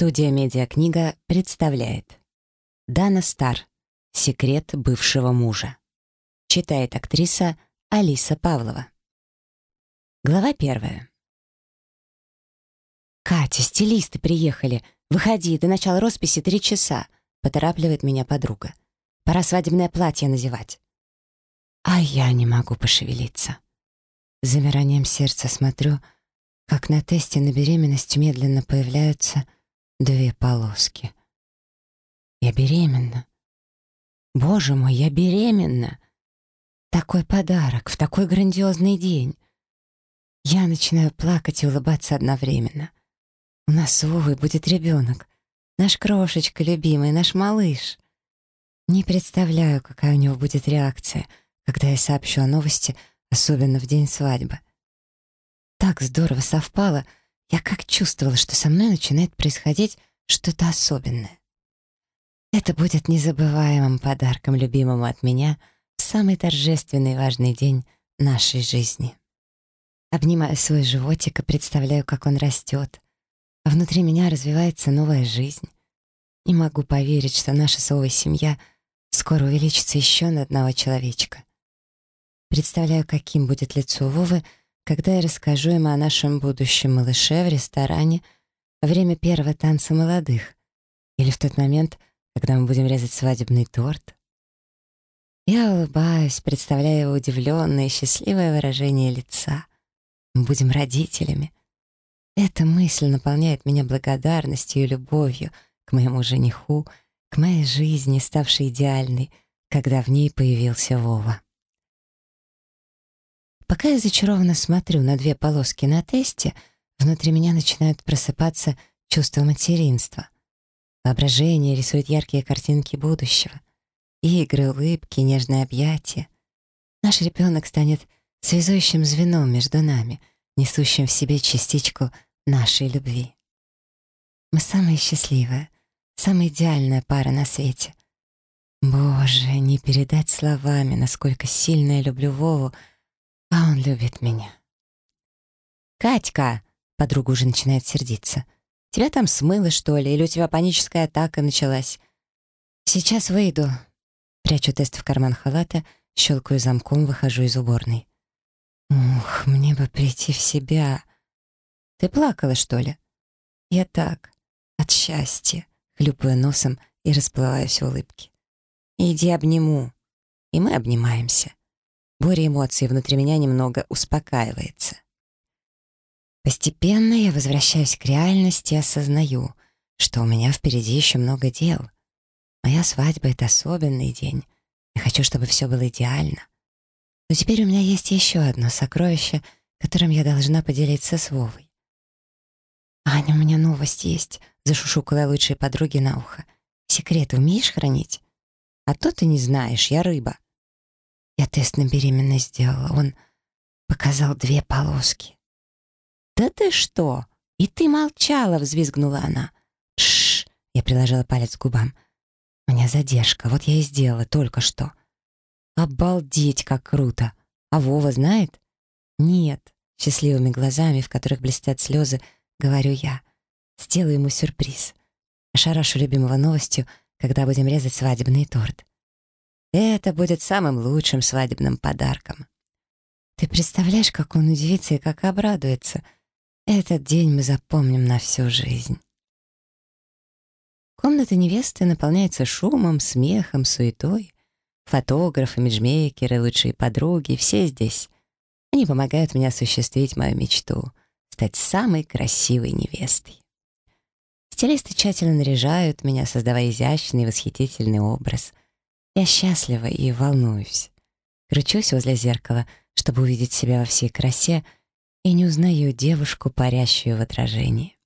Студия «Медиакнига» представляет Дана Стар «Секрет бывшего мужа». Читает актриса Алиса Павлова. Глава первая. «Катя, стилисты приехали. Выходи, до начала росписи три часа», — поторапливает меня подруга. «Пора свадебное платье надевать». А я не могу пошевелиться. Замиранием сердца смотрю, как на тесте на беременность медленно появляются две полоски. Я беременна. Боже мой, я беременна. Такой подарок в такой грандиозный день. Я начинаю плакать и улыбаться одновременно. У нас с Вовой будет ребенок. Наш крошечка любимый, наш малыш. Не представляю, какая у него будет реакция, когда я сообщу о новости, особенно в день свадьбы. Так здорово совпало — я как чувствовала, что со мной начинает происходить что-то особенное. Это будет незабываемым подарком любимому от меня в самый торжественный и важный день нашей жизни. Обнимаю свой животик и представляю, как он растет, а внутри меня развивается новая жизнь. Не могу поверить, что наша совая семья скоро увеличится еще на одного человечка. Представляю, каким будет лицо Вовы, когда я расскажу ему о нашем будущем малыше в ресторане во время первого танца молодых или в тот момент, когда мы будем резать свадебный торт. Я улыбаюсь, представляя его удивленное и счастливое выражение лица. Мы будем родителями. Эта мысль наполняет меня благодарностью и любовью к моему жениху, к моей жизни, ставшей идеальной, когда в ней появился Вова. Пока я зачарованно смотрю на две полоски на тесте, внутри меня начинают просыпаться чувства материнства. Воображение рисует яркие картинки будущего. Игры, улыбки, нежные объятия. Наш ребенок станет связующим звеном между нами, несущим в себе частичку нашей любви. Мы самая счастливая, самая идеальная пара на свете. Боже, не передать словами, насколько сильно я люблю Вову, а он любит меня. «Катька!» — подруга уже начинает сердиться. «Тебя там смыло, что ли, или у тебя паническая атака началась?» «Сейчас выйду». Прячу тест в карман халата, щелкаю замком, выхожу из уборной. «Ух, мне бы прийти в себя». «Ты плакала, что ли?» «Я так, от счастья», — хлюпаю носом и расплываюсь в улыбке. «Иди обниму». И мы обнимаемся. Буря эмоций внутри меня немного успокаивается. Постепенно я возвращаюсь к реальности и осознаю, что у меня впереди еще много дел. Моя свадьба — это особенный день. Я хочу, чтобы все было идеально. Но теперь у меня есть еще одно сокровище, которым я должна поделиться с Вовой. «Аня, у меня новость есть», — зашушукала лучшей подруги на ухо. «Секреты умеешь хранить?» «А то ты не знаешь, я рыба». Я тест на беременность сделала. Он показал две полоски. «Да ты что? И ты молчала!» — взвизгнула она. «Тш!» — я приложила палец к губам. «У меня задержка, вот я и сделала только что». «Обалдеть, как круто! А Вова знает?» «Нет», — счастливыми глазами, в которых блестят слезы, говорю я. «Сделаю ему сюрприз. Ошарашу любимого новостью, когда будем резать свадебный торт. Это будет самым лучшим свадебным подарком. Ты представляешь, как он удивится и как обрадуется. Этот день мы запомним на всю жизнь. Комната невесты наполняется шумом, смехом, суетой. Фотографы, имиджмейкеры, лучшие подруги — все здесь. Они помогают мне осуществить мою мечту — стать самой красивой невестой. Стилисты тщательно наряжают меня, создавая изящный и восхитительный образ. Я счастлива и волнуюсь. Кручусь возле зеркала, чтобы увидеть себя во всей красе, и не узнаю девушку, парящую в отражении.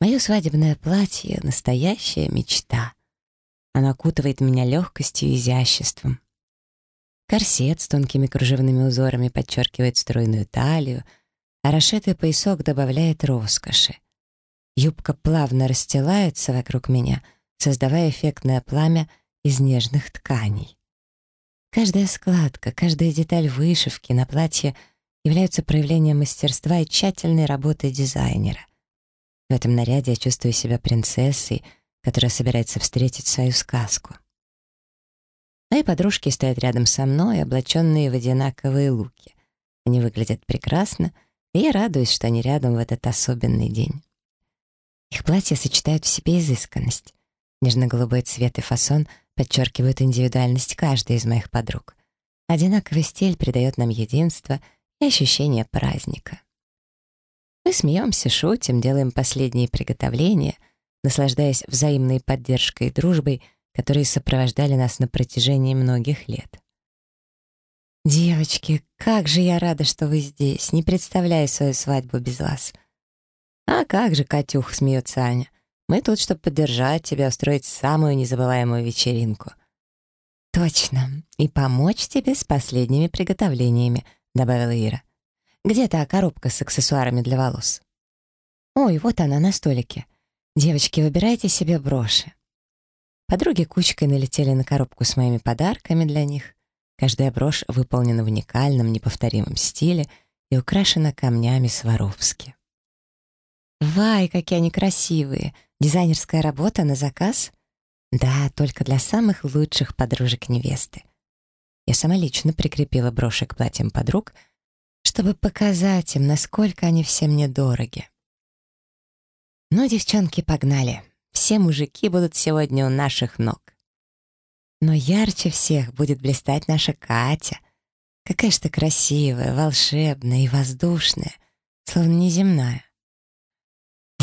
Мое свадебное платье — настоящая мечта. Оно окутывает меня легкостью и изяществом. Корсет с тонкими кружевными узорами подчеркивает стройную талию, а расшитый поясок добавляет роскоши. Юбка плавно расстилается вокруг меня, создавая эффектное пламя из нежных тканей. Каждая складка, каждая деталь вышивки на платье являются проявлением мастерства и тщательной работы дизайнера. В этом наряде я чувствую себя принцессой, которая собирается встретить свою сказку. Мои подружки стоят рядом со мной, облаченные в одинаковые луки. Они выглядят прекрасно, и я радуюсь, что они рядом в этот особенный день. Их платья сочетают в себе изысканность. Нежно-голубой цвет и фасон подчеркивают индивидуальность каждой из моих подруг. Одинаковый стиль придает нам единство и ощущение праздника. Мы смеемся, шутим, делаем последние приготовления, наслаждаясь взаимной поддержкой и дружбой, которые сопровождали нас на протяжении многих лет. «Девочки, как же я рада, что вы здесь! Не представляю свою свадьбу без вас!» «А как же, Катюх!» — смеется Аня. «Мы тут, чтобы поддержать тебя, устроить самую незабываемую вечеринку». «Точно, и помочь тебе с последними приготовлениями», — добавила Ира. «Где та коробка с аксессуарами для волос?» «Ой, вот она на столике. Девочки, выбирайте себе броши». Подруги кучкой налетели на коробку с моими подарками для них. Каждая брошь выполнена в уникальном, неповторимом стиле и украшена камнями Сваровски. «Вай, какие они красивые! Дизайнерская работа на заказ?» «Да, только для самых лучших подружек невесты». Я сама лично прикрепила броши к платьям подруг, чтобы показать им, насколько они все мне дороги. Ну, девчонки, погнали. Все мужики будут сегодня у наших ног. Но ярче всех будет блистать наша Катя. Какая же ты красивая, волшебная и воздушная, словно неземная.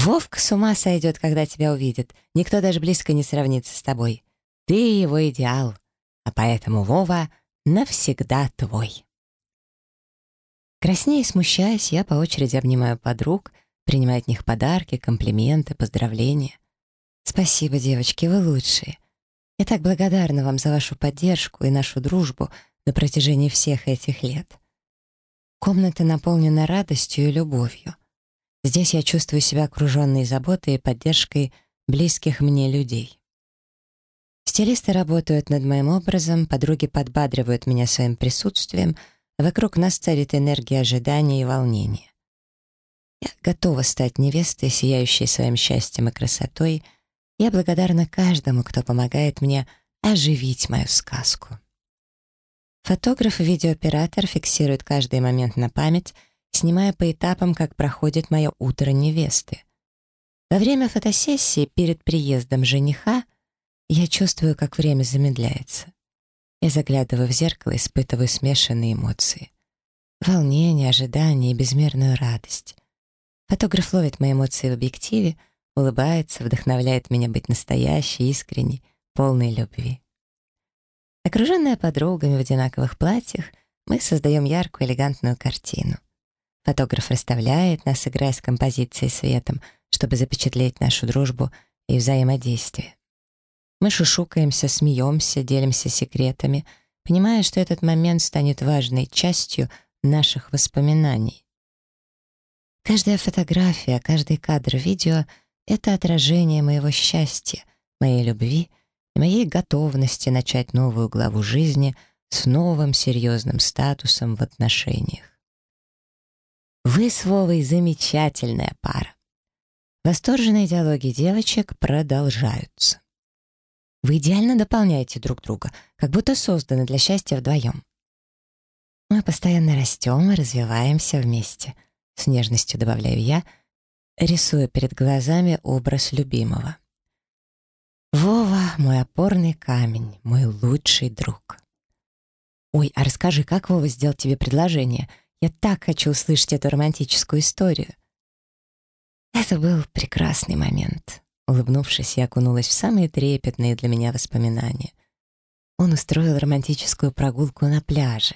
Вовка с ума сойдет, когда тебя увидит. Никто даже близко не сравнится с тобой. Ты его идеал, а поэтому Вова навсегда твой. Краснея и смущаясь, я по очереди обнимаю подруг, принимаю от них подарки, комплименты, поздравления. Спасибо, девочки, вы лучшие. Я так благодарна вам за вашу поддержку и нашу дружбу на протяжении всех этих лет. Комната наполнена радостью и любовью. Здесь я чувствую себя окруженной заботой и поддержкой близких мне людей. Стилисты работают над моим образом, подруги подбадривают меня своим присутствием, вокруг нас царит энергия ожидания и волнения. Я готова стать невестой, сияющей своим счастьем и красотой — я благодарна каждому, кто помогает мне оживить мою сказку. Фотограф и видеооператор фиксируют каждый момент на память, снимая по этапам, как проходит мое утро невесты. Во время фотосессии перед приездом жениха я чувствую, как время замедляется. Я заглядываю в зеркало, испытываю смешанные эмоции. Волнение, ожидание и безмерную радость. Фотограф ловит мои эмоции в объективе, улыбается, вдохновляет меня быть настоящей, искренней, полной любви. Окруженная подругами в одинаковых платьях, мы создаем яркую, элегантную картину. Фотограф расставляет нас, играя с композицией светом, чтобы запечатлеть нашу дружбу и взаимодействие. Мы шушукаемся, смеемся, делимся секретами, понимая, что этот момент станет важной частью наших воспоминаний. Каждая фотография, каждый кадр видео — это отражение моего счастья, моей любви и моей готовности начать новую главу жизни с новым серьезным статусом в отношениях. Вы с Вовой замечательная пара. Восторженные диалоги девочек продолжаются. Вы идеально дополняете друг друга, как будто созданы для счастья вдвоем. Мы постоянно растем и развиваемся вместе. С нежностью добавляю я — рисуя перед глазами образ любимого. «Вова — мой опорный камень, мой лучший друг». «Ой, а расскажи, как Вова сделал тебе предложение? Я так хочу услышать эту романтическую историю». Это был прекрасный момент. Улыбнувшись, я окунулась в самые трепетные для меня воспоминания. Он устроил романтическую прогулку на пляже.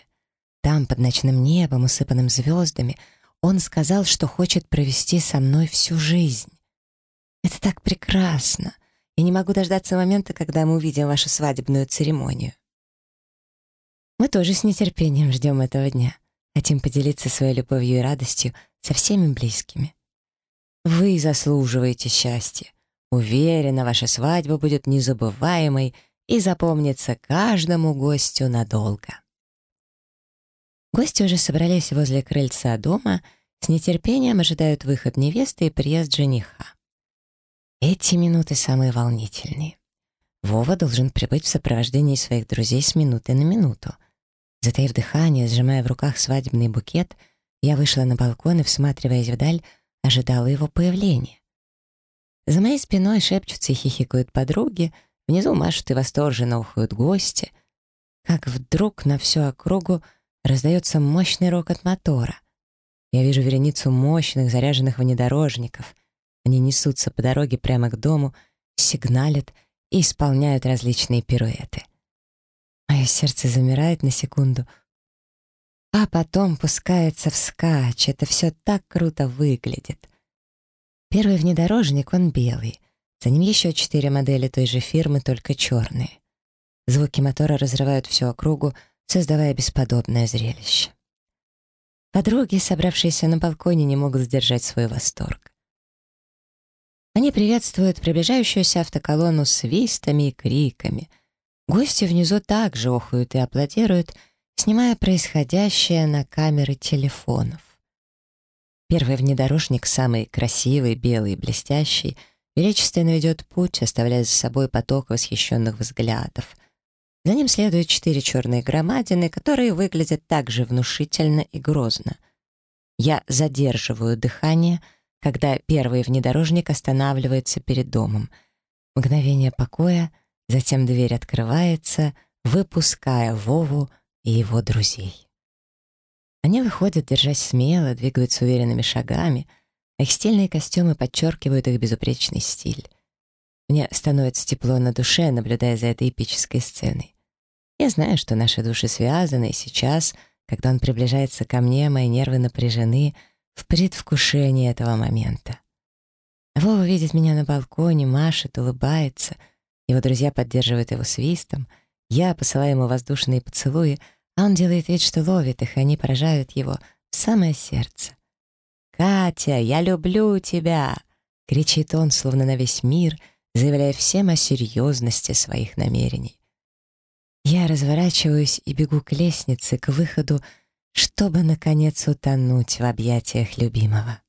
Там, под ночным небом, усыпанным звездами, он сказал, что хочет провести со мной всю жизнь. Это так прекрасно. Я не могу дождаться момента, когда мы увидим вашу свадебную церемонию. Мы тоже с нетерпением ждем этого дня. Хотим поделиться своей любовью и радостью со всеми близкими. Вы заслуживаете счастья. Уверена, ваша свадьба будет незабываемой и запомнится каждому гостю надолго. Гости уже собрались возле крыльца дома, с нетерпением ожидают выход невесты и приезд жениха. Эти минуты самые волнительные. Вова должен прибыть в сопровождении своих друзей с минуты на минуту. Затаив дыхание, сжимая в руках свадебный букет, я вышла на балкон и, всматриваясь вдаль, ожидала его появления. За моей спиной шепчутся и хихикают подруги, внизу машут и восторженно ухают гости. Как вдруг на всю округу раздается мощный рокот мотора. Я вижу вереницу мощных заряженных внедорожников. Они несутся по дороге прямо к дому, сигналят и исполняют различные пируэты. Мое сердце замирает на секунду, а потом пускается вскачь. Это все так круто выглядит. Первый внедорожник, он белый. За ним еще четыре модели той же фирмы, только черные. Звуки мотора разрывают всю округу, создавая бесподобное зрелище. Подруги, собравшиеся на балконе, не могут сдержать свой восторг. Они приветствуют приближающуюся автоколонну свистами и криками. Гости внизу также охуют и аплодируют, снимая происходящее на камеры телефонов. Первый внедорожник, самый красивый, белый блестящий, величественно ведет путь, оставляя за собой поток восхищенных взглядов. За ним следуют четыре черные громадины, которые выглядят также внушительно и грозно. Я задерживаю дыхание, когда первый внедорожник останавливается перед домом. Мгновение покоя, затем дверь открывается, выпуская Вову и его друзей. Они выходят, держась смело, двигаются уверенными шагами, а их стильные костюмы подчеркивают их безупречный стиль. Мне становится тепло на душе, наблюдая за этой эпической сценой. Я знаю, что наши души связаны, и сейчас, когда он приближается ко мне, мои нервы напряжены в предвкушении этого момента. Вова видит меня на балконе, машет, улыбается. Его друзья поддерживают его свистом. Я посылаю ему воздушные поцелуи — а он делает вид, что ловит их, и они поражают его в самое сердце. «Катя, я люблю тебя!» — кричит он, словно на весь мир, заявляя всем о серьезности своих намерений. Я разворачиваюсь и бегу к лестнице, к выходу, чтобы, наконец, утонуть в объятиях любимого.